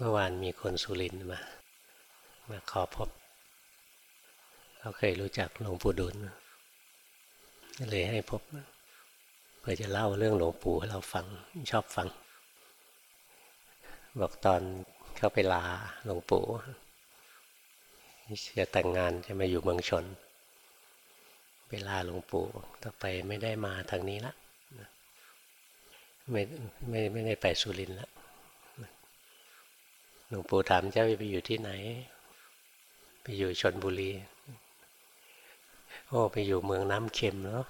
เมื่อวานมีคนสุรินมา มาขอพบเขาเคยรู้จักหลวงปู่ดุลเลยให้พบเพื่อจะเล่าเรื่องหลวงปู่ให้เราฟังชอบฟัง บอกตอนเขาไปลาหลวงปู่จะแต่งงานจะมาอยู่เมืองชนไปลาหลวงปู่ต่อไปไม่ได้มาทางนี้ละไม่ไม่ไม่ได้ไปสุรินทร์ละ หลวงปู่ถามเจ้าไปอยู่ที่ไหน ไปอยู่ชนบุรี โอ้ไปอยู่เมืองน้ำเค็มเนาะ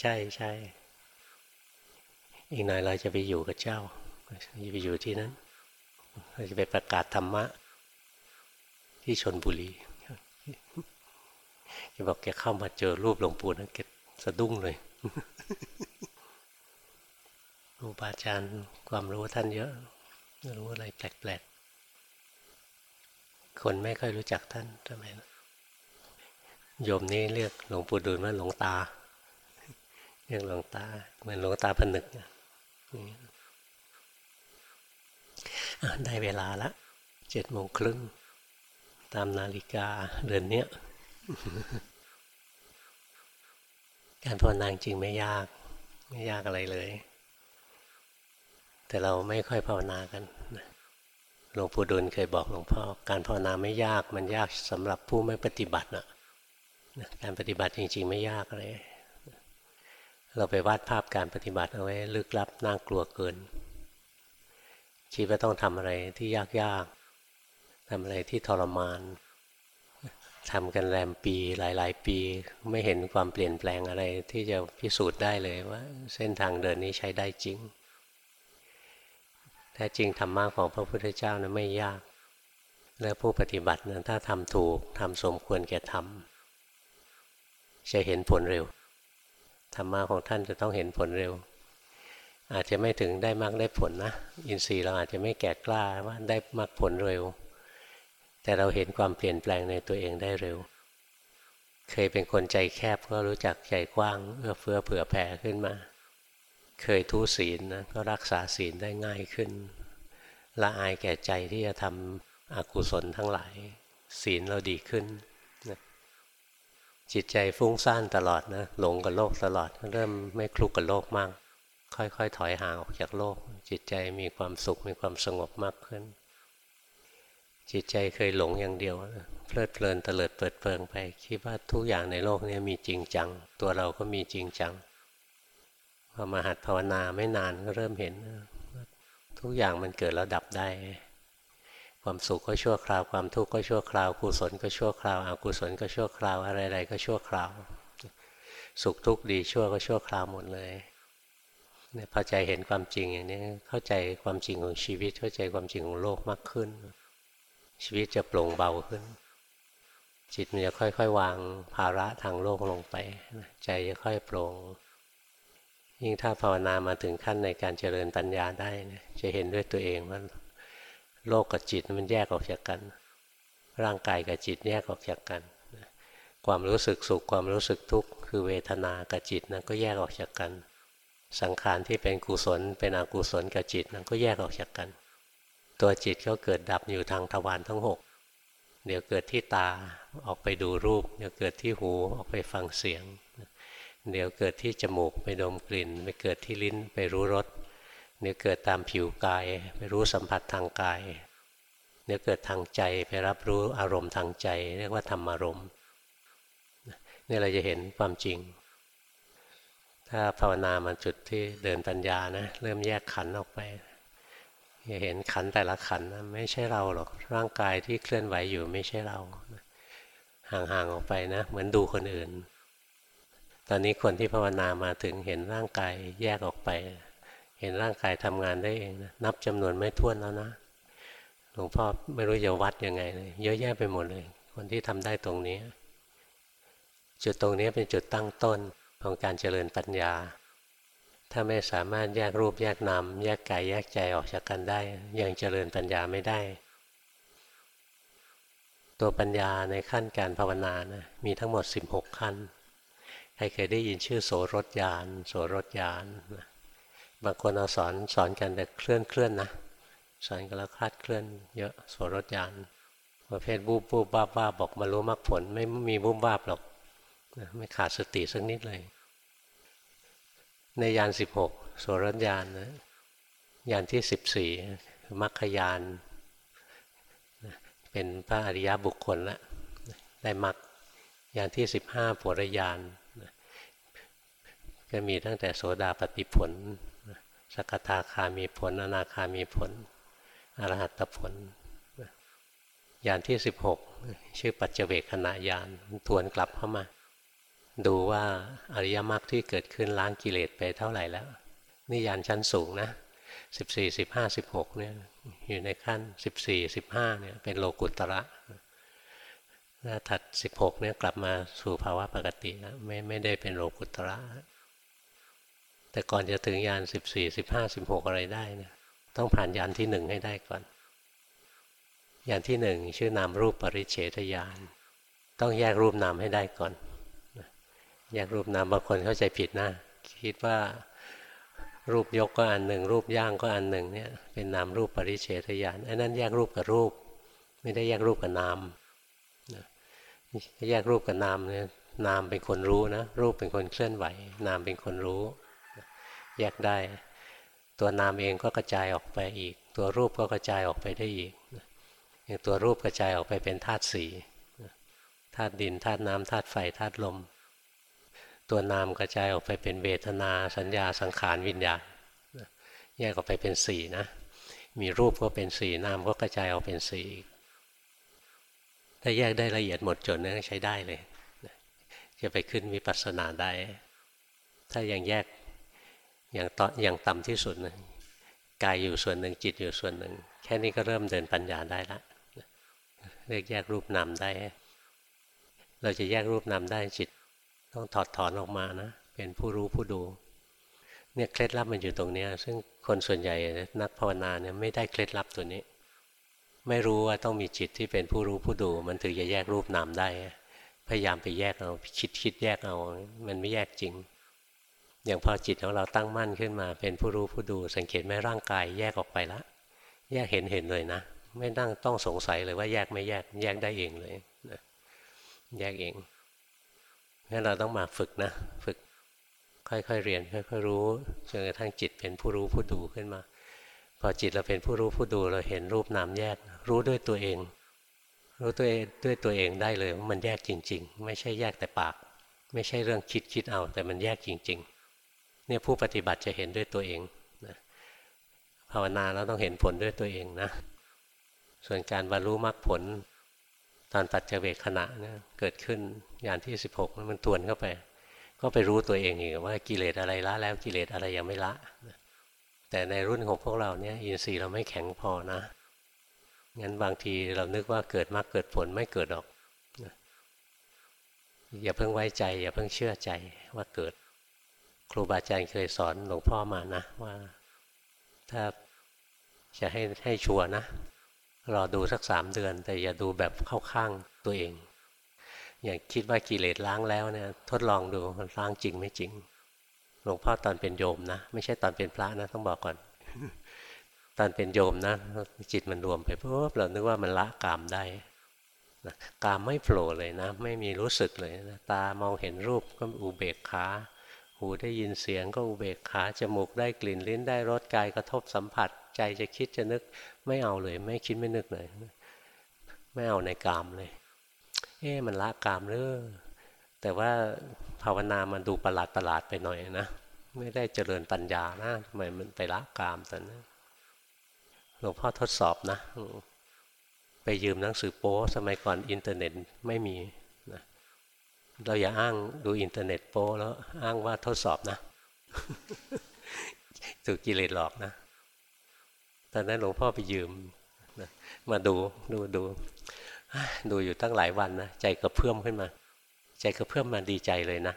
ใช่ใช่อีกหน่อยเราจะไปอยู่กับเจ้าจะไปอยู่ที่นั้นเราจะไปประกาศธรรมะ ที่ชนบุรีแกบอกแกเข้ามาเจอรูปหลวงปู่นะแกสะดุ้งเลยครูบาอาจารย์ความรู้ท่านเยอะ รู้อะไรแปลกๆ คนไม่ค่อยรู้จักท่านทำไมนะโยมนี้เรียกหลวงปู่ดูลว่าหลวงตา เรียกหลวงตา เหมือนหลวงตาผนึกได้เวลาละเจ็ดโมงครึ่งตามนาฬิกาเดือนนี้การภาวนาจริงไม่ยาก ไม่ยากอะไรเลย แต่เราไม่ค่อยภาวนากันหลวงปู่ดุลเคยบอกหลวงพ่อการภาวนาไม่ยากมันยากสำหรับผู้ไม่ปฏิบัตินะการปฏิบัติจริง ๆ ไม่ยากเลย เราไปวาดภาพการปฏิบัติเอาไว้ลึกลับน่ากลัวเกินคิดว่าต้องทำอะไรที่ยากๆทำอะไรที่ทรมานทำกันแรมปีหลาย ๆ ปีไม่เห็นความเปลี่ยนแปลงอะไรที่จะพิสูจน์ได้เลยว่า เส้นทางเดินนี้ใช้ได้จริง แท้จริงธรรมะของพระพุทธเจ้านะไม่ยาก และผู้ปฏิบัตินะถ้าทำถูกทำสมควรแก่ทำจะเห็นผลเร็ว ธรรมะของท่านจะต้องเห็นผลเร็ว อาจจะไม่ถึงได้มากได้ผลนะ อินทรีย์เราอาจจะไม่แก่กล้าว่าได้มากผลเร็ว แต่เราเห็นความเปลี่ยนแปลงในตัวเองได้เร็ว เคยเป็นคนใจแคบก็รู้จักใจกว้างเอื้อเฟื้อเผื่อแผ่ขึ้นมา เคยทุศีลนะก็รักษาศีลได้ง่ายขึ้น ละอายแก่ใจที่จะทำอกุศลทั้งหลาย ศีลเราดีขึ้นนะจิตใจฟุ้งซ่านตลอดนะหลงกับโลกตลอดเริ่มไม่คลุกกับโลกมาก ค่อยๆ ถอยห่างออกจากโลก จิตใจมีความสุขมีความสงบมากขึ้น จิตใจเคยหลงอย่างเดียวเพลิดเพลินเตลิดเปิดเปิงไป คิดว่าทุกอย่างในโลกนี้มีจริงจัง ตัวเราก็มีจริงจัง พอมาหัดภาวนาไม่นานก็เริ่มเห็น ทุกอย่างมันเกิดแล้วดับได้ ความสุขก็ชั่วคราวความทุกข์ก็ชั่วคราวกุศลก็ชั่วคราวอกุศลก็ชั่วคราวอะไรๆก็ชั่วคราว สุขทุกข์ดีชั่วก็ชั่วคราวหมดเลยเนี่ยพอใจเห็นความจริงอย่างนี้เข้าใจความจริงของชีวิต เข้าใจความจริงของโลกมากขึ้น ชีวิตจะโปร่งเบาขึ้น จิตมันจะค่อยๆ วางภาระทางโลกลงไป ใจจะค่อยโปร่ง ยิ่งถ้าภาวนามาถึงขั้นในการเจริญปัญญาได้นะจะเห็นด้วยตัวเองว่าโลกกับจิตมันแยกออกจากกัน ร่างกายกับจิตแยกออกจากกัน ความรู้สึกสุขความรู้สึกทุกข์คือเวทนากับจิตนั้นก็แยกออกจากกัน สังขารที่เป็นกุศล เป็นอกุศลกับจิตนั้นก็แยกออกจากกัน ตัวจิตก็เกิดดับอยู่ทางทวารทั้งหกเดี๋ยวเกิดที่ตาออกไปดูรูป เดี๋ยวเกิดที่หูออกไปฟังเสียง เดี๋ยวเกิดที่จมูกไปดมกลิ่น ไปเกิดที่ลิ้นไปรู้รสเดี๋ยวเกิดตามผิวกาย ไปรู้สัมผัสทางกาย เดี๋ยวเกิดทางใจไปรับรู้อารมณ์ทางใจ เรียกว่าธรรมอารมณ์นี่เราจะเห็นความจริง ถ้าภาวนามาจุดที่เดินปัญญานะเริ่มแยกขันออกไปจะเห็นขันแต่ละขันนะไม่ใช่เราหรอกร่างกายที่เคลื่อนไหวอยู่ไม่ใช่เราห่างๆออกไปนะ เหมือนดูคนอื่น ตอนนี้คนที่ภาวนามาถึงเห็นร่างกายแยกออกไป เห็นร่างกายทำงานได้เองนะนับจำนวนไม่ท้วนแล้วนะหลวงพ่อไม่รู้จะวัดยังไงเลยเยอะแยะไปหมดเลย คนที่ทำได้ตรงนี้ จุดตรงนี้เป็นจุดตั้งต้นของการเจริญปัญญา ถ้าไม่สามารถแยกรูปแยกนามแยกกายแยกใจออกจากกันได้ ยังเจริญปัญญาไม่ได้ ตัวปัญญาในขั้นการภาวนานะมีทั้งหมด 16 ขั้น ใครเคยได้ยินชื่อโสรถยาน โสรถยานบางคนเอาสอนสอนกันแต่เคลื่อนเคลื่อนนะสอนกันแล้วคลาดเคลื่อน เยอะโสรถยานประเภทบูบบูบบ้าบ้าบอกมารู้มรรคผลไม่มีบูบบ้าหรอกไม่ขาดสติสักนิดเลย ในยานสิบหกโสรถยานนะยานที่สิบสี่มรรคยานเป็นพระอริยบุคคลแล้วได้มรรคยานที่สิบห้าผลยาน ก็มีตั้งแต่โสดาปฏิผล สกทาคามีผล อนาคามีผล อรหัตผลยานที่สิบหกชื่อปัจเจเวคขณะยานทวนกลับเข้ามา ดูว่าอริยมรรคที่เกิดขึ้นล้างกิเลสไปเท่าไหร่แล้ว นี่ยานชั้นสูงนะสิบสี่สิบห้าสิบหกเนี่ยอยู่ในขั้นสิบสี่สิบห้าเนี่ยเป็นโลกุตระถ้าถัดสิบหกเนี่ยกลับมาสู่ภาวะปกติแล้วไม่ไม่ได้เป็นโลกุตระ แต่ก่อนจะถึงยานสิบสี่สิบห้าสิบหกอะไรได้เนี่ยต้องผ่านยานที่หนึ่งให้ได้ก่อน ยานที่หนึ่งชื่อนามรูปปริเฉทยาน ต้องแยกรูปนามให้ได้ก่อน แยกรูปนามบางคนเข้าใจผิดนะคิดว่ารูปยกก็อันหนึ่ง รูปย่างก็อันหนึ่งเนี่ยเป็นนามรูปปริเฉทยานไอ้นั่นแยกรูปกับรูป ไม่ได้แยกรูปกับนามแยกรูปกับนามเนี่ยนามเป็นคนรู้นะ รูปเป็นคนเคลื่อนไหว นามเป็นคนรู้ แยกได้ ตัวนามเองก็กระจายออกไปอีก ตัวรูปก็กระจายออกไปได้อีกอย่างตัวรูปกระจายออกไปเป็นธาตุสี่ธาตุดินธาตุน้ำธาตุไฟธาตุลม ตัวนามกระจายออกไปเป็นเวทนา สัญญาสังขารวิญญาณแยกออกไปเป็นสี่นะ มีรูปก็เป็นสี่นามก็กระจายออกเป็นสี่ถ้าแยกได้ละเอียดหมดจดนั้นใช้ได้เลย จะไปขึ้นวิปัสสนาได้ ถ้ายังแยก อย่างต่ออย่างต่ำที่สุดนะกายอยู่ส่วนหนึ่งจิตอยู่ส่วนหนึ่ง แค่นี้ก็เริ่มเดินปัญญาได้ละเรียกแยกรูปนามได้ เราจะแยกรูปนามได้จิต ต้องถอดถอนออกมานะ เป็นผู้รู้ผู้ดูเนี่ยเคล็ดลับมันอยู่ตรงนี้ซึ่งคนส่วนใหญ่นักภาวนาเนี่ยไม่ได้เคล็ดลับตัวนี้ ไม่รู้ว่าต้องมีจิตที่เป็นผู้รู้ผู้ดู มันถึงจะแยกรูปนามได้ พยายามไปแยกเอาคิดคิดแยกเอา มันไม่แยกจริง อย่างพอจิตของเราตั้งมั่นขึ้นมา เป็นผู้รู้ผู้ดูสังเกตไหมร่างกายแยกออกไปละ แยกเห็นเห็นเลยนะ ไม่ตั้งต้องสงสัยเลยว่าแยกไม่แยกแยกได้เองเลยนะแยกเองงั้นเราต้องมาฝึกนะ ฝึกค่อยๆเรียนค่อยๆรู้จนกระทั่งจิตเป็นผู้รู้ผู้ดูขึ้นมา พอจิตเราเป็นผู้รู้ผู้ดูเราเห็นรูปนามแยก รู้ด้วยตัวเอง รู้ตัวเองด้วยตัวเองได้เลยว่ามันแยกจริง ๆ ไม่ใช่แยกแต่ปาก ไม่ใช่เรื่องคิดคิดเอา แต่มันแยกจริง ๆ เนี่ยผู้ปฏิบัติจะเห็นด้วยตัวเองนะภาวนาแล้วต้องเห็นผลด้วยตัวเองนะ ส่วนการบรรลุมรรคผลตอนปัจเจเวกขณะเนี่ยเกิดขึ้นยานที่สิบหกมันตวนเข้าไป ก็ไปรู้ตัวเองอีกว่ากิเลสอะไรละแล้วกิเลสอะไรยังไม่ละ แต่ในรุ่นของพวกเราเนี่ยอินทรีย์เราไม่แข็งพอนะงั้นบางทีเรานึกว่าเกิดมากเกิดผลไม่เกิดหรอก อย่าเพิ่งไว้ใจ อย่าเพิ่งเชื่อใจว่าเกิด ครูบาอาจารย์เคยสอนหลวงพ่อมานะว่า ถ้าจะให้ให้ชัวร์นะ รอดูสักสามเดือน แต่อย่าดูแบบเข้าข้างตัวเอง อย่าคิดว่ากิเลสล้างแล้วเนี่ยทดลองดูมันล้างจริงไม่จริง หลวงพ่อตอนเป็นโยมนะ ไม่ใช่ตอนเป็นพระนะต้องบอกก่อน ตอนเป็นโยมนะ จิตมันรวมไปปุ๊บเรานึกว่ามันละกามได้นะกามไม่โผล่เลยนะ ไม่มีรู้สึกเลยนะตามองเห็นรูปก็อุเบกขา หูได้ยินเสียงก็อุเบกขาจมูกได้กลิ่นลิ้นได้รสกายกระทบสัมผัส ใจจะคิดจะนึกไม่เอาเลย ไม่คิดไม่นึกเลยไม่เอาในกามเลย เอ๊ะมันละกามหรือแต่ว่าภาวนามันดูประหลาดประหลาดไปหน่อยนะไม่ได้เจริญปัญญานะทำไมมันไปละกามตอนนั้นหลวงพ่อทดสอบนะ ไปยืมหนังสือโป้สมัยก่อนอินเทอร์เน็ตไม่มี เราอย่าอ้างดูอินเทอร์เน็ตโป้แล้วอ้างว่าทดสอบนะถูกกิเลสหลอกนะ ตอนนั้นหลวงพ่อไปยืมนะมาดูดูดู ดูอยู่ตั้งหลายวันนะใจกระเพื่อมขึ้นมา ใจกระเพื่อมมาดีใจเลยนะ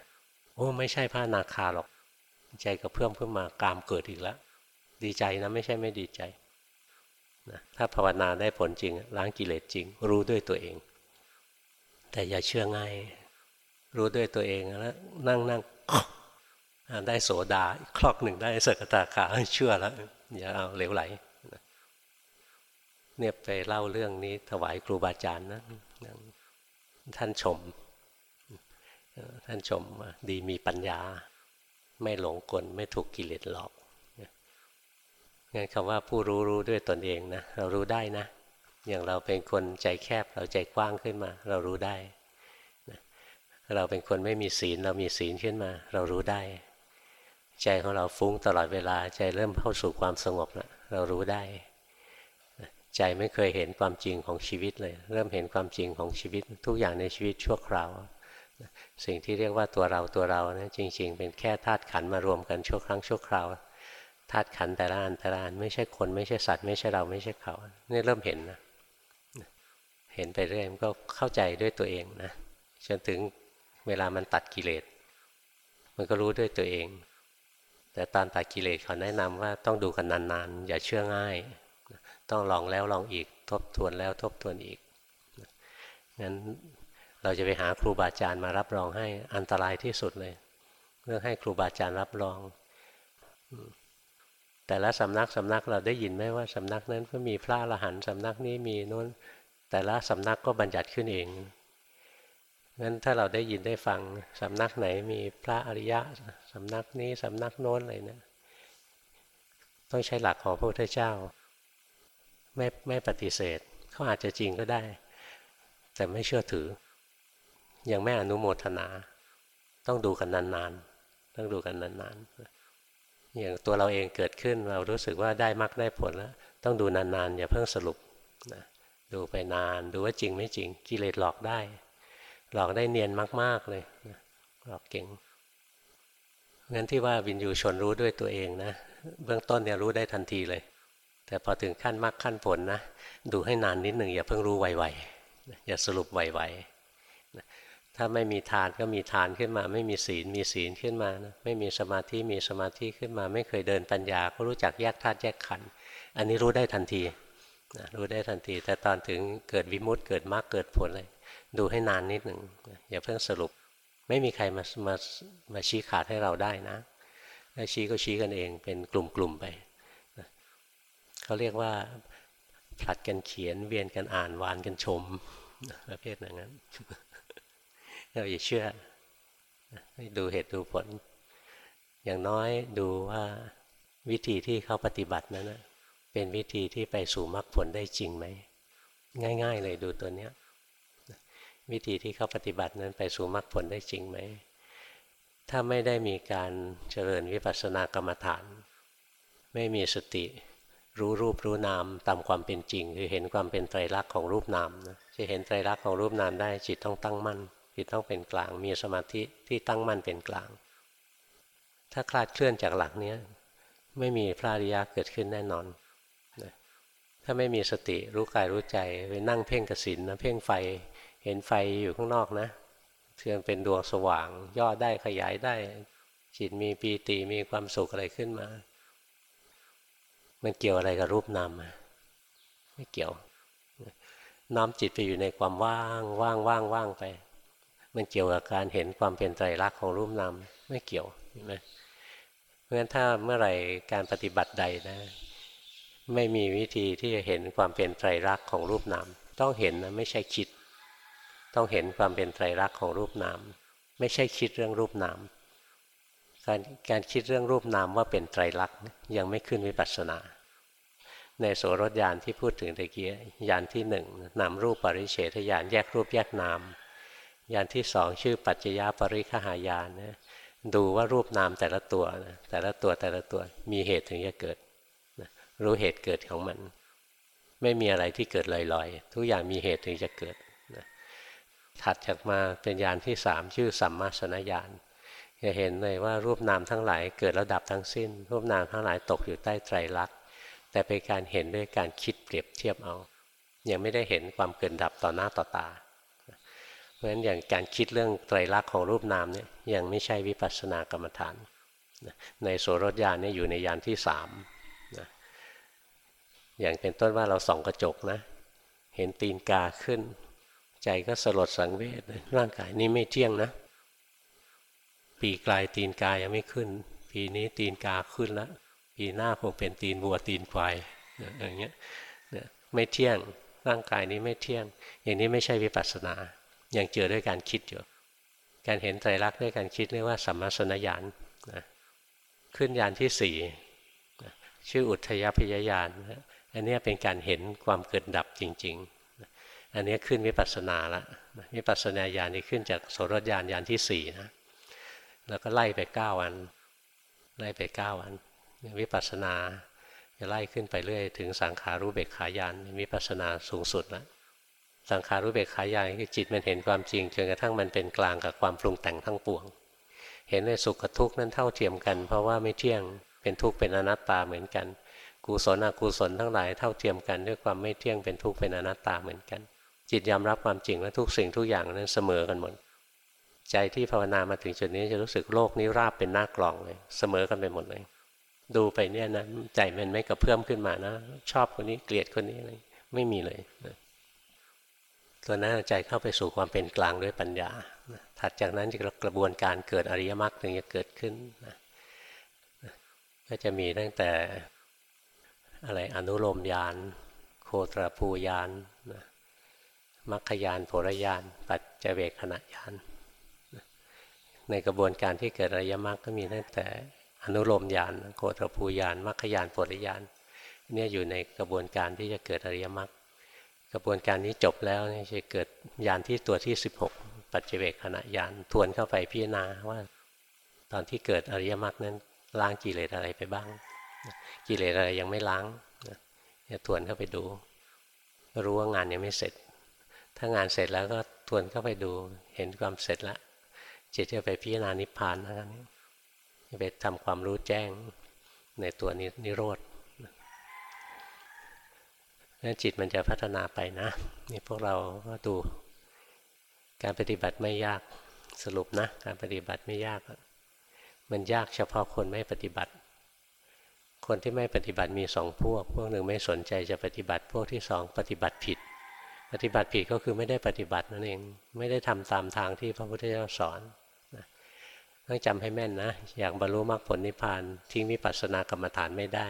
โอ้ไม่ใช่พระนาคาหรอก ใจกระเพื่อมขึ้นมากามเกิดอีกแล้วดีใจนะไม่ใช่ไม่ดีใจนะถ้าภาวนาได้ผลจริงล้างกิเลสจริง รู้ด้วยตัวเอง แต่อย่าเชื่อง่าย รู้ด้วยตัวเองแล้วนั่งนั่งได้โสดาคลอกหนึ่งได้สกตาขาเชื่อแล้วอย่าเอาเหลวไหลเนี่ยไปเล่าเรื่องนี้ถวายครูบาอาจารย์นะท่านชม ท่านชมดีมีปัญญา ไม่หลงกลไม่ถูกกิเลสหลอกงั้นคำว่าผู้รู้รู้ด้วยตนเองนะเรารู้ได้นะ อย่างเราเป็นคนใจแคบเราใจกว้างขึ้นมา เรารู้ได้ เราเป็นคนไม่มีศีลเรามีศีลขึ้นมา เรารู้ได้ ใจของเราฟุ้งตลอดเวลาใจเริ่มเข้าสู่ความสงบแล้วเรารู้ได้ ใจไม่เคยเห็นความจริงของชีวิตเลย เริ่มเห็นความจริงของชีวิต ทุกอย่างในชีวิตชั่วคราว สิ่งที่เรียกว่าตัวเราตัวเรานะจริง ๆ เป็นแค่ธาตุขันมารวมกันชั่วครั้งชั่วคราวธาตุขันแต่ละอันแต่ละอันไม่ใช่คนไม่ใช่สัตว์ไม่ใช่เราไม่ใช่เขานี่เริ่มเห็นนะเห็นไปเรื่อยมันก็เข้าใจด้วยตัวเองนะจนถึง เวลามันตัดกิเลส มันก็รู้ด้วยตัวเอง แต่ตอนตัดกิเลสเขาแนะนำว่าต้องดูกันนานๆ อย่าเชื่อง่าย ต้องลองแล้วลองอีก ทบทวนแล้วทบทวนอีก งั้นเราจะไปหาครูบาอาจารย์มารับรองให้อันตรายที่สุดเลย เรื่องให้ครูบาอาจารย์รับรอง แต่ละสำนักสำนักเราได้ยินไหมว่าสำนักนั้นก็มีพระอรหันต์สำนักนี้มีนู้น แต่ละสำนักก็บัญญัติขึ้นเอง งั้นถ้าเราได้ยินได้ฟังสำนักไหนมีพระอริยะสำนักนี้สำนักโน้นอะไรเนี่ยต้องใช้หลักของพระพุทธเจ้า ไม่ไม่ปฏิเสธเขาอาจจะจริงก็ได้ แต่ไม่เชื่อถือ ยังไม่อนุโมทนา ต้องดูกันนานๆต้องดูกันนานๆอย่างตัวเราเองเกิดขึ้นเรารู้สึกว่าได้มรรคได้ผลแล้วต้องดูนานๆอย่าเพิ่งสรุปนะดูไปนานดูว่าจริงไม่จริงกิเลสหลอกได้ หลอกได้เนียนมาก ๆเลยหลอกเก่งงั้นที่ว่าวินยูชนรู้ด้วยตัวเองนะเบื้องต้นเนี่ยรู้ได้ทันทีเลย แต่พอถึงขั้นมรรคขั้นผลนะดูให้นานนิดหนึ่งอย่าเพิ่งรู้ไวๆอย่าสรุปไวๆถ้าไม่มีทานก็มีทานขึ้นมา ไม่มีศีลมีศีลขึ้นมานะไม่มีสมาธิมีสมาธิขึ้นมา ไม่เคยเดินปัญญา ก็รู้จักแยกธาตุแยกขันธ์อันนี้รู้ได้ทันทีรู้ได้ทันที แต่ตอนถึงเกิดวิมุตต์เกิดมรรคเกิดผลเลย ดูให้นานนิดหนึ่งอย่าเพิ่งสรุป ไม่มีใครมามามาชี้ขาดให้เราได้นะถ้าชี้ก็ชี้กันเองเป็นกลุ่มๆไปเขาเรียกว่าผลัดกันเขียนเวียนกันอ่านวานกันชมประเภทอย่างนั้นเราอย่าเชื่อดูเหตุดูผล อย่างน้อยดูว่าวิธีที่เขาปฏิบัตินั้นเป็นวิธีที่ไปสู่มรรคผลได้จริงไหม ง่าย ๆ เลยดูตัวเนี้ย วิธีที่เขาปฏิบัตินั้นไปสู่มรรคผลได้จริงไหม ถ้าไม่ได้มีการเจริญวิปัสสนากรรมฐาน ไม่มีสติ รู้รูปรู้นามตามความเป็นจริง คือเห็นความเป็นไตรลักษณ์ของรูปนามนะจะเห็นไตรลักษณ์ของรูปนามได้จิตต้องตั้งมั่น จิตต้องเป็นกลาง มีสมาธิที่ตั้งมั่นเป็นกลาง ถ้าคลาดเคลื่อนจากหลักนี้ไม่มีพระอริยะเกิดขึ้นแน่นอนถ้าไม่มีสติรู้กายรู้ใจไปนั่งเพ่งกสินนะเพ่งไฟ เห็นไฟอยู่ข้างนอกนะเชื่อเป็นดวงสว่าง ย่อได้ขยายได้ จิตมีปีติมีความสุขอะไรขึ้นมา มันเกี่ยวอะไรกับรูปนามไม่เกี่ยว น้อมจิตไปอยู่ในความว่างว่างว่างว่างไป มันเกี่ยวกับการเห็นความเป็นไตรลักษณ์ของรูปนามไม่เกี่ยวเห็นไหมเพราะฉะนั้นถ้าเมื่อไหร่การปฏิบัติใดนะ ไม่มีวิธีที่จะเห็นความเป็นไตรลักษณ์ของรูปนามต้องเห็นนะไม่ใช่คิด ต้องเห็นความเป็นไตรลักษณ์ของรูปนาม ไม่ใช่คิดเรื่องรูปนาม การการคิดเรื่องรูปนามว่าเป็นไตรลักษณ์ยังไม่ขึ้นวิปัสสนา ในโสรถยานที่พูดถึงตะเกียยานที่หนึ่งนามรูปปริเฉทยานแยกรูปแยกนามยานที่สองชื่อปัจจยาปริคหายานนะดูว่ารูปนามแต่ละตัวนะแต่ละตัวแต่ละตัวมีเหตุถึงจะเกิดนะรู้เหตุเกิดของมัน ไม่มีอะไรที่เกิดลอยๆ ทุกอย่างมีเหตุถึงจะเกิด ถัดจากมาเป็นญาณที่สามชื่อสัมมาสนญาณจะเห็นเลยว่ารูปนามทั้งหลายเกิดระดับทั้งสิ้น รูปนามทั้งหลายตกอยู่ใต้ไตรลักษณ์แต่เป็นการเห็นด้วยการคิดเปรียบเทียบเอา ยังไม่ได้เห็นความเกิดดับต่อหน้าต่อตา เพราะฉะนั้นอย่างการคิดเรื่องไตรลักษณ์ของรูปนามเนี่ยยังไม่ใช่วิปัสสนากรรมฐาน ในโสรถญาณเนี่ยอยู่ในญาณที่สามอย่างเป็นต้นว่าเราส่องกระจกนะ เห็นตีนกาขึ้น ใจก็สลดสังเวชร่างกายนี้ไม่เที่ยงนะ ปีกลายตีนกายยังไม่ขึ้น ปีนี้ตีนกาขึ้นแล้วปีหน้าคงเป็นตีนวัวตีนควายอย่างเงี้ยไม่เที่ยงร่างกายนี้ไม่เที่ยง อย่างนี้ไม่ใช่วิปัสสนา ยังเจอด้วยการคิดอยู่ การเห็นไตรลักษณ์ด้วยการคิดเรียกว่าสัมมาสนญาณนะขึ้นญาณที่สี่ชื่ออุทยพยญาณอันนี้เป็นการเห็นความเกิดดับจริง ๆ อันนี้ขึ้นวิปัสสนาละวิปัสสนาญาณนี่ขึ้นจากโสรญาณญาณที่สี่นะแล้วก็ไล่ไปเก้าวัน ไล่ไปเก้าวันวิปัสสนาจะไล่ขึ้นไปเรื่อย ถึงสังขารู้เบกขายานวิปัสสนาสูงสุดแล้วสังขารู้เบกขายานคือจิตมันเห็นความจริงจนกระทั่งมันเป็นกลางกับความปรุงแต่งทั้งปวง เห็นในสุขกับทุกข์นั้นเท่าเทียมกัน เพราะว่าไม่เที่ยงเป็นทุกข์เป็นอนัตตาเหมือนกัน กุศลอกุศลทั้งหลายเท่าเทียมกันด้วยความไม่เที่ยงเป็นทุกข์เป็นอนัตตาเหมือนกัน จิตยอมรับความจริงและทุกสิ่งทุกอย่างนั้นเสมอกันหมดใจที่ภาวนามาถึงจุดนี้จะรู้สึกโลกนี้ราบเป็นหน้ากล่องเลย เสมอกันไปหมดเลย ดูไปเนี่ยนะใจมันไม่กระเพื่อมขึ้นมานะ ชอบคนนี้เกลียดคนนี้อะไรไม่มีเลยตัวนั้นใจเข้าไปสู่ความเป็นกลางด้วยปัญญา ถัดจากนั้นจะกระบวนการเกิดอริยมรรคถึงจะเกิดขึ้นนะก็จะมีตั้งแต่อะไรอนุโลมยาน โคตรภูยาน มรรคยานโพรยานปัจเจเวกขณะยานในกระบวนการที่เกิดอริยมรรคก็มีตั้งแต่อนุโลมยานโคตรภูยานมรรคยานโพรยานเนี่ยอยู่ในกระบวนการที่จะเกิดอริยมรรคกระบวนการนี้จบแล้วนี่จะเกิดยานที่ตัวที่ 16 ปัจเจเวกขณะยานทวนเข้าไปพิจารณาว่า ตอนที่เกิดอริยมรรคนั้นล้างกิเลสอะไรไปบ้าง กิเลสอะไรยังไม่ล้างจะทวนเข้าไปดู รู้ว่างานยังไม่เสร็จ ถ้างานเสร็จแล้วก็ทวนเข้าไปดูเห็นความเสร็จแล้วจิตจะไปพิจารณานิพพานนะครับจะไปทำความรู้แจ้งในตัวนินิโรธนั้นจิตมันจะพัฒนาไปนะ นี่พวกเราก็ดู การปฏิบัติไม่ยากสรุปนะ การปฏิบัติไม่ยาก มันยากเฉพาะคนไม่ปฏิบัติ คนที่ไม่ปฏิบัติมีสองพวก พวกหนึ่งไม่สนใจจะปฏิบัติ พวกที่สองปฏิบัติผิด ปฏิบัติผิดก็คือไม่ได้ปฏิบัตินั่นเอง ไม่ได้ทำตามทางที่พระพุทธเจ้าสอนต้องจำให้แม่นนะ อยากบรรลุมรรคผลนิพพานทิ้งวิปัสสนากรรมฐานไม่ได้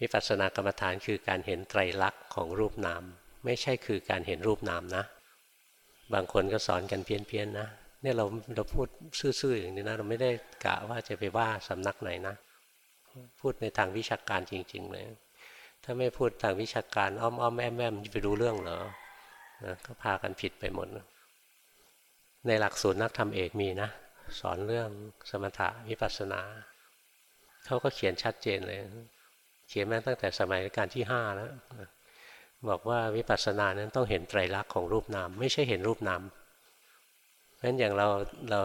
วิปัสสนากรรมฐานคือการเห็นไตรลักษณ์ของรูปนาม ไม่ใช่คือการเห็นรูปนามนะ บางคนก็สอนกันเพี้ยนๆนะเนี่ยเราเราพูดซื่อๆอย่างนี้นะเราไม่ได้กะว่าจะไปว่าสำนักไหนนะ พูดในทางวิชาการจริง ๆ เลย ถ้าไม่พูดทางวิชาการอ้อมอ้อมแอมแอมจะไปรู้เรื่องเหรอนะก็พากันผิดไปหมด ในหลักสูตรนักธรรมเอกมีนะ สอนเรื่องสมถะวิปัสสนา เขาก็เขียนชัดเจนเลย เขียนมาตั้งแต่สมัยการที่ห้าแล้วบอกว่าวิปัสสนานั้นต้องเห็นไตรลักษณ์ของรูปนาม ไม่ใช่เห็นรูปนามเพราะฉะนั้นอย่างเราเรา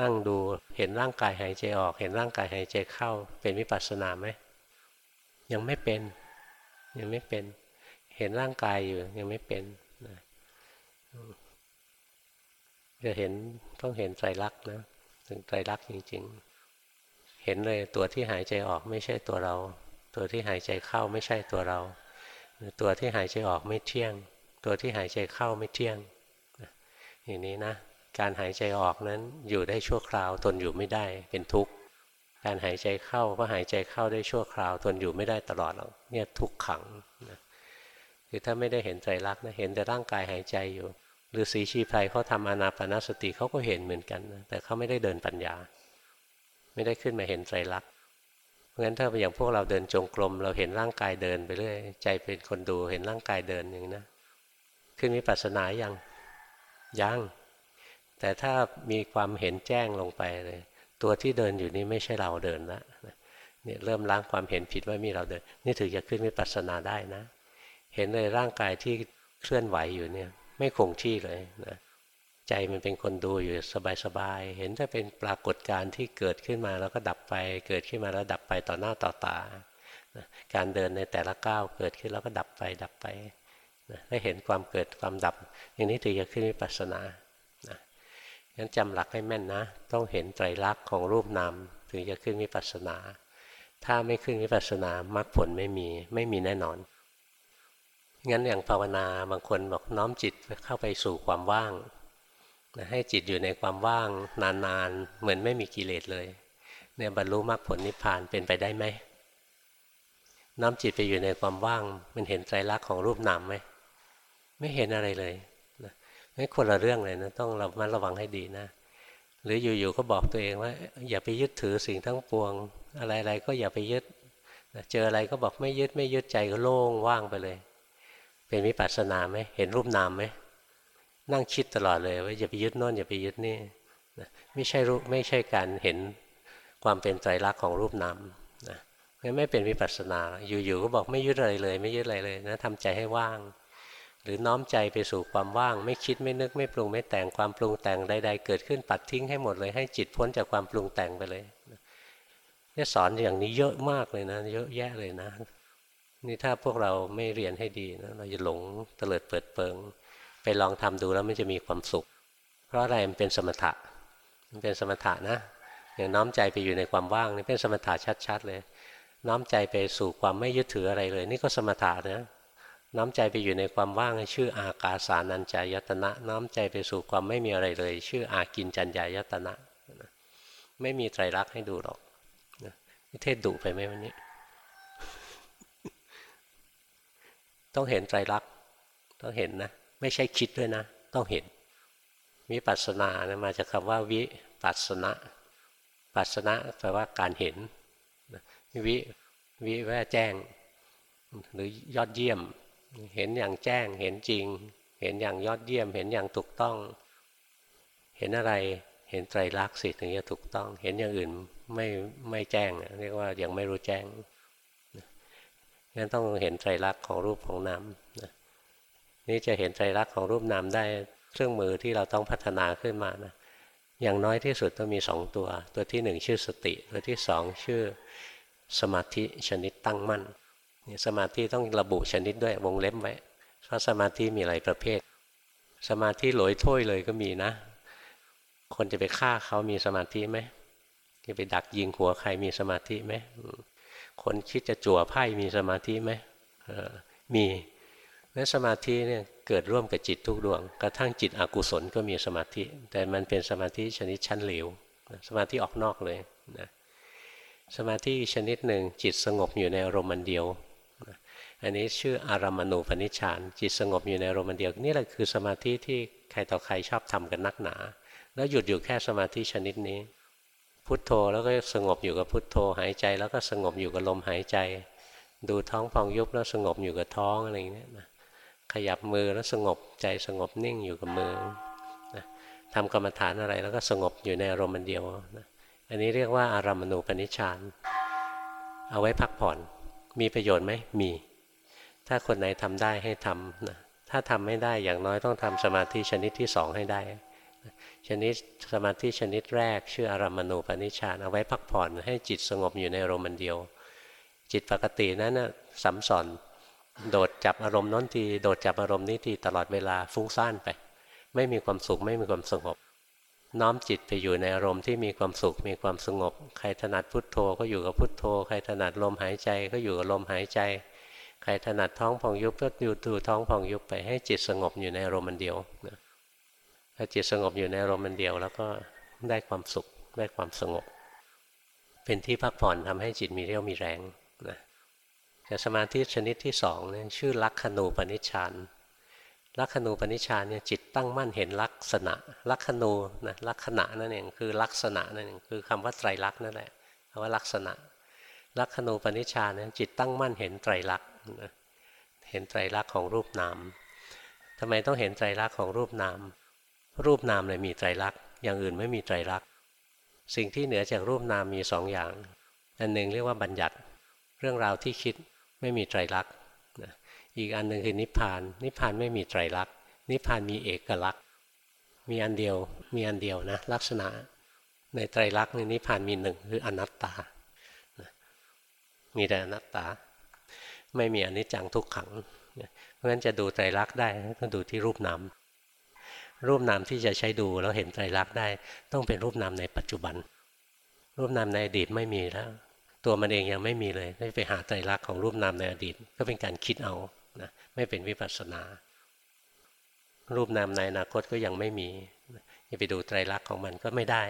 นั่งดูเห็นร่างกายหายใจออก เห็นร่างกายหายใจเข้าเป็นวิปัสสนาไหมยังไม่เป็น ยังไม่เป็น เห็นร่างกายอยู่ยังไม่เป็นจะเห็นต้องเห็นไตรลักษณ์นะถึงไตรลักษณ์จริง ๆ เห็นเลยตัวที่หายใจออกไม่ใช่ตัวเรา ตัวที่หายใจเข้าไม่ใช่ตัวเรา ตัวที่หายใจออกไม่เที่ยง ตัวที่หายใจเข้าไม่เที่ยงอย่างนี้นะ การหายใจออกนั้นอยู่ได้ชั่วคราวทนอยู่ไม่ได้เป็นทุกข์ การหายใจเข้าก็หายใจเข้าได้ชั่วคราวทนอยู่ไม่ได้ตลอดหรอกเนี่ยทุกขังนะคือถ้าไม่ได้เห็นใจรักนะเห็นแต่ร่างกายหายใจอยู่หรือสีชีพไพรเขาทำอนาปนาสติเขาก็เห็นเหมือนกันนะแต่เขาไม่ได้เดินปัญญา ไม่ได้ขึ้นมาเห็นใจรักเพราะฉะนั้นถ้าอย่างพวกเราเดินจงกรมเราเห็นร่างกายเดินไปเรื่อยใจเป็นคนดูเห็นร่างกายเดินอย่างนี้นะขึ้นมีปัสนายังยังแต่ถ้ามีความเห็นแจ้งลงไปเลย ตัวที่เดินอยู่นี่ไม่ใช่เราเดินละเนี่ยเริ่มล้างความเห็นผิดว่ามีเราเดิน นี่ถือจะขึ้นวิปัสสนาได้นะ เห็นเลยร่างกายที่เคลื่อนไหวอยู่เนี่ย ไม่คงที่เลยนะใจมันเป็นคนดูอยู่สบายๆ เห็นถ้าเป็นปรากฏการณ์ที่เกิดขึ้นมาแล้วก็ดับไป เกิดขึ้นมาแล้วดับไปต่อหน้าต่อตา การเดินในแต่ละก้าวเกิดขึ้นแล้วก็ดับไปดับไปได้เห็นความเกิดความดับ อย่างนี้ถือจะขึ้นวิปัสสนา งั้นจำหลักให้แม่นนะ ต้องเห็นไตรลักษณ์ของรูปนามถึงจะขึ้นวิปัสสนา ถ้าไม่ขึ้นวิปัสสนามรรคผลไม่มีไม่มีแน่นอน งั้นอย่างภาวนาบางคนบอกน้อมจิตเข้าไปสู่ความว่างให้จิตอยู่ในความว่างนานๆ เหมือนไม่มีกิเลสเลย เนี่ยบรรลุมรรคผลนิพพานเป็นไปได้ไหมน้อมจิตไปอยู่ในความว่าง มันเห็นไตรลักษณ์ของรูปนามไหมไม่เห็นอะไรเลย ไม่คนละเรื่องเลยนะต้องระมัดระวังให้ดีนะ หรืออยู่ๆก็บอกตัวเองว่า อย่าไปยึดถือสิ่งทั้งปวง อะไรๆก็อย่าไปยึดเจออะไรก็บอกไม่ยึดไม่ยึดใจก็โล่งว่างไปเลย เป็นวิปัสสนาไหมเห็นรูปนามไหมนั่งคิดตลอดเลยว่าอย่าไปยึดโน่นอย่าไปยึดนี่ไม่ใช่รูปไม่ใช่การเห็นความเป็นไตรลักษณ์ของรูปนามนะไม่เป็นวิปัสสนา อยู่ๆก็บอกไม่ยึดอะไรเลย ไม่ยึดอะไรเลยนะทำใจให้ว่าง หรือน้อมใจไปสู่ความว่าง ไม่คิดไม่นึกไม่ปรุงไม่แต่งความปรุงแต่งใด ๆ เกิดขึ้นปัดทิ้งให้หมดเลยให้จิตพ้นจากความปรุงแต่งไปเลยเนี่ยสอนอย่างนี้เยอะมากเลยนะ เยอะแยะเลยนะ นี่ถ้าพวกเราไม่เรียนให้ดีนะเราจะหลงเตลิดเปิดเปิง ไปลองทำดูแล้วมันจะมีความสุข เพราะอะไรมันเป็นสมถะ มันเป็นสมถะนะ อย่างน้อมใจไปอยู่ในความว่างนี่เป็นสมถะชัดๆเลย น้อมใจไปสู่ความไม่ยึดถืออะไรเลย นี่ก็สมถะนะ น้อมใจไปอยู่ในความว่างชื่ออากาสานัญจายตนะ น้อมใจไปสู่ความไม่มีอะไรเลย ชื่ออากินจัญญายตนะไม่มีไตรลักษณ์ให้ดูหรอกเทศดุไปไหมวันนี้ ต้องเห็นไตรลักษณ์ต้องเห็นนะ ไม่ใช่คิดด้วยนะ ต้องเห็นวิปัสสนานะมาจากคำว่าวิปัสสนะปัสสนะแปลว่าการเห็นวิวิแว่าแจ้ง หรือยอดเยี่ยม เห็นอย่างแจ้ง เห็นจริง เห็นอย่างยอดเยี่ยม เห็นอย่างถูกต้อง เห็นอะไร เห็นไตรลักษณ์สิถึงจะถูกต้อง เห็นอย่างอื่นไม่ไม่แจ้ง เรียกว่ายังไม่รู้แจ้งงั้นต้องเห็นไตรลักษณ์ของรูปของนามนี่จะเห็นไตรลักษณ์ของรูปนามได้เครื่องมือที่เราต้องพัฒนาขึ้นมานะอย่างน้อยที่สุดต้องมีสองตัว ตัวที่หนึ่งชื่อสติ ตัวที่สองชื่อสมาธิชนิดตั้งมั่น สมาธิต้องระบุชนิดด้วยวงเล็บไว้เพราะสมาธิมีหลายประเภท สมาธิหลอยถ้วยเลยก็มีนะ คนจะไปฆ่าเขามีสมาธิไหมจะไปดักยิงหัวใครมีสมาธิไหมคนคิดจะจั่วไพ่มีสมาธิไหมมีและสมาธิเนี่ยเกิดร่วมกับจิตทุกดวง กระทั่งจิตอกุศลก็มีสมาธิ แต่มันเป็นสมาธิชนิดชั้นเหลวสมาธิออกนอกเลยนะสมาธิชนิดหนึ่งจิตสงบอยู่ในอารมณ์เดียว อันนี้ชื่ออารามณูปนิชฌานจิตสงบอยู่ในอารมณ์เดียวนี่แหละคือสมาธิที่ใครต่อใครชอบทำกันนักหนา แล้วหยุดอยู่แค่สมาธิชนิดนี้ พุทโธแล้วก็สงบอยู่กับพุทโธหายใจ แล้วก็สงบอยู่กับลมหายใจ ดูท้องพองยุบแล้วสงบอยู่กับท้องอะไรอย่างนี้นะขยับมือแล้วสงบใจสงบนิ่งอยู่กับมือนะทำกรรมฐานอะไรแล้วก็สงบอยู่ในอารมณ์เดียวนะอันนี้เรียกว่าอารามณูปนิชฌานเอาไว้พักผ่อนมีประโยชน์ไหมมี ถ้าคนไหนทำได้ให้ทำนะถ้าทำไม่ได้อย่างน้อยต้องทำสมาธิชนิดที่สองให้ได้ชนิดสมาธิชนิดแรก ชื่ออารามณูปนิชฌานเอาไว้พักผ่อนให้จิตสงบอยู่ในอารมณ์เดียว จิตปกตินั้นนะสัมสอนโดดจับอารมณ์น้นทีโดดจับอารมณ์นี้ทีตลอดเวลาฟุ้งซ่านไป ไม่มีความสุขไม่มีความสงบ น้อมจิตไปอยู่ในอารมณ์ที่มีความสุขมีความสงบ ใครถนัดพุทโธก็อยู่กับพุทโธ ใครถนัดลมหายใจก็อยู่กับลมหายใจ ใครถนัดท้องพองยุบก็อยู่ดูท้องพองยุบไปให้จิตสงบอยู่ในอารมณ์เดียวนะถ้าจิตสงบอยู่ในอารมณ์เดียว แล้วก็ได้ความสุขได้ความสงบ เป็นที่พักผ่อนทำให้จิตมีเรี่ยวมีแรงนะแต่สมาธิชนิดที่สองเนี่ยชื่อลักขณูปนิชฌานลักขณูปนิชฌานเนี่ยจิตตั้งมั่นเห็นลักษณะ ลักขณูนะลักษณะนั่นเองคือลักษณะนั่นเองคือคำว่าไตรลักษณ์นั่นแหละคำว่าลักษณะลักขณูปนิชฌานเนี่ยจิตตั้งมั่นเห็นไตรลักษณ์ เห็นไตรลักษณ์ของรูปนามทำไมต้องเห็นไตรลักษณ์ของรูปนาม รูปนามเลยมีไตรลักษณ์อย่างอื่นไม่มีไตรลักษณ์สิ่งที่เหนือจากรูปนามมีสองอย่าง อันหนึ่งเรียกว่าบัญญัติ เรื่องราวที่คิดไม่มีไตรลักษณ์อีกอันหนึ่งคือนิพพาน นิพพานไม่มีไตรลักษณ์นิพพานมีเอกลักษณ์ มีอันเดียว มีอันเดียวนะลักษณะในไตรลักษณ์ในนิพพานมีหนึ่งคืออนัตตา มีแต่อนัตตา ไม่มีอนิจจังทุกขัง เพราะฉะนั้นจะดูไตรลักษณ์ได้ก็ดูที่รูปนามรูปนามที่จะใช้ดูแล้วเห็นไตรลักษณ์ได้ ต้องเป็นรูปนามในปัจจุบัน รูปนามในอดีตไม่มีแล้ว ตัวมันเองยังไม่มีเลยไปหาไตรลักษณ์ของรูปนามในอดีต ก็เป็นการคิดเอานะไม่เป็นวิปัสสนา รูปนามในอนาคตก็ยังไม่มีจะไปดูไตรลักษณ์ของมันก็ไม่ได้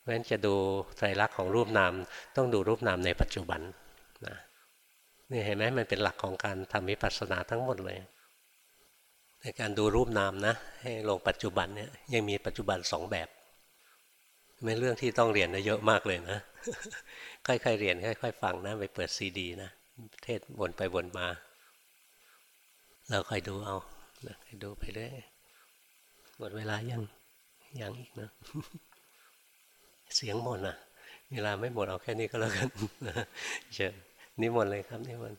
เพราะฉะนั้นจะดูไตรลักษณ์ของรูปนามต้องดูรูปนามในปัจจุบันนะ นี่เห็นไหมมันเป็นหลักของการทำวิปัสสนาทั้งหมดเลย ในการดูรูปนามนะ ให้ลงปัจจุบันเนี่ยยังมีปัจจุบันสองแบบไม่เรื่องที่ต้องเรียนนะเยอะมากเลยนะ ค่อยๆเรียนค่อยๆฟังนะไปเปิดซีดีนะเทศวนไปวนมา เราค่อยดูเอาค่อยดูไปเรื่อยหมดเวลายังยังอีกนะ เสียงหมดนะเวลาไม่หมดเอาแค่นี้ก็แล้วกันเชิญ นิมนต์เลยครับนิมนต์